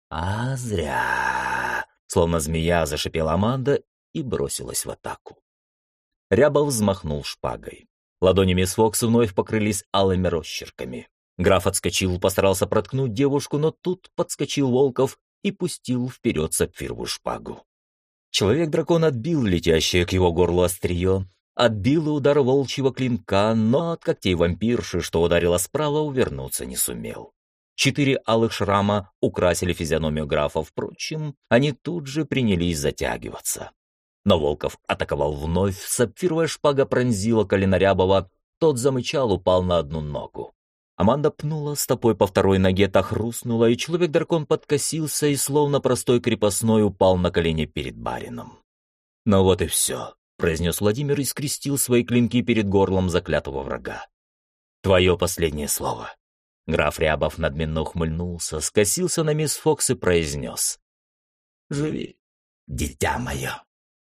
«А зря!» — словно змея зашипела Аманда и бросилась в атаку. Рябов взмахнул шпагой. Ладони мисс Фокс вновь покрылись алыми росчерками. Граф отскочил, постарался проткнуть девушку, но тут подскочил Волков и пустил вперед сапфировую шпагу. Человек-дракон отбил летящее к его горлу острие, отбил удар волчьего клинка, но от когтей вампирши, что ударила справа, увернуться не сумел. Четыре алых шрама украсили физиономию графа, впрочем, они тут же принялись затягиваться. Но Волков атаковал вновь, сапфировая шпага пронзила колено Рябова, тот замычал, упал на одну ногу. Аманда пнула стопой по второй ноге, так хрустнула, и человек-дракон подкосился и, словно простой крепостной, упал на колени перед барином. «Ну вот и все», — произнес Владимир и скрестил свои клинки перед горлом заклятого врага. «Твое последнее слово». Граф Рябов надменно ухмыльнулся, скосился на мисс Фокс и произнес. «Живи, дитя мое».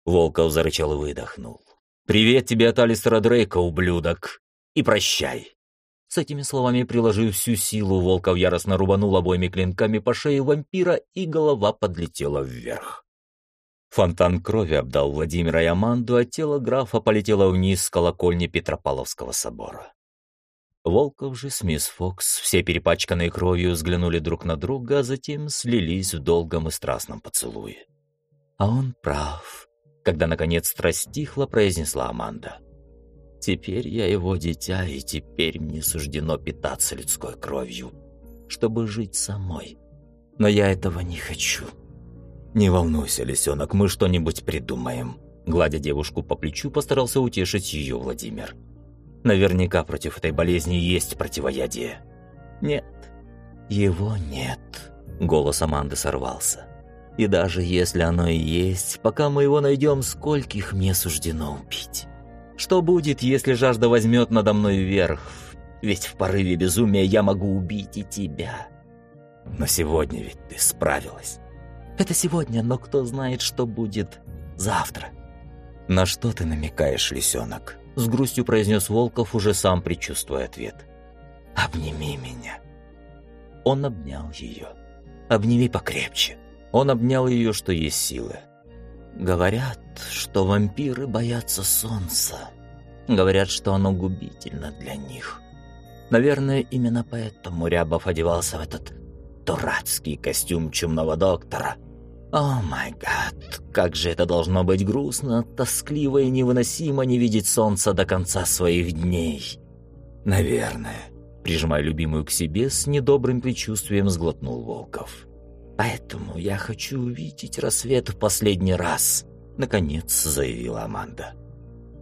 Волков зарычал и выдохнул. «Привет тебе от Алистера Дрейка, ублюдок, и прощай». С этими словами, приложив всю силу, Волков яростно рубанул обоими клинками по шее вампира, и голова подлетела вверх. Фонтан крови обдал Владимира и Аманду, а тело графа полетело вниз с колокольни Петропавловского собора. Волков же с мисс Фокс, все перепачканные кровью, взглянули друг на друга, а затем слились в долгом и страстном поцелуе. А он прав когда, наконец, страсть стихла, произнесла Аманда. «Теперь я его дитя, и теперь мне суждено питаться людской кровью, чтобы жить самой. Но я этого не хочу». «Не волнуйся, лисенок, мы что-нибудь придумаем». Гладя девушку по плечу, постарался утешить ее Владимир. «Наверняка против этой болезни есть противоядие». «Нет, его нет», — голос Аманды сорвался. И даже если оно и есть, пока мы его найдем, скольких мне суждено убить? Что будет, если жажда возьмет надо мной верх? Ведь в порыве безумия я могу убить и тебя. Но сегодня ведь ты справилась. Это сегодня, но кто знает, что будет завтра. На что ты намекаешь, лисенок? С грустью произнес Волков, уже сам предчувствуя ответ. Обними меня. Он обнял ее. Обними покрепче. Он обнял ее, что есть силы. Говорят, что вампиры боятся солнца. Говорят, что оно губительно для них. Наверное, именно поэтому Рябов одевался в этот дурацкий костюм чумного доктора. О май гад, как же это должно быть грустно, тоскливо и невыносимо не видеть солнца до конца своих дней. Наверное, прижимая любимую к себе, с недобрым предчувствием сглотнул Волков. Поэтому я хочу увидеть рассвет в последний раз», — наконец заявила Аманда.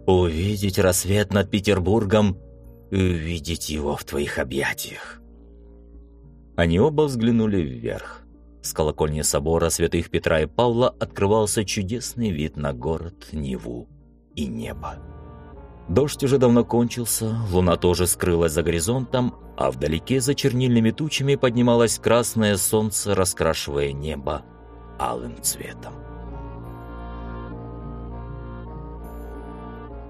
«Увидеть рассвет над Петербургом увидеть его в твоих объятиях». Они оба взглянули вверх. С колокольни собора святых Петра и Павла открывался чудесный вид на город, Неву и небо. Дождь уже давно кончился, луна тоже скрылась за горизонтом, а вдалеке за чернильными тучами поднималось красное солнце, раскрашивая небо алым цветом.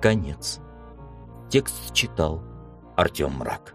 Конец. Текст читал Артем Мрак.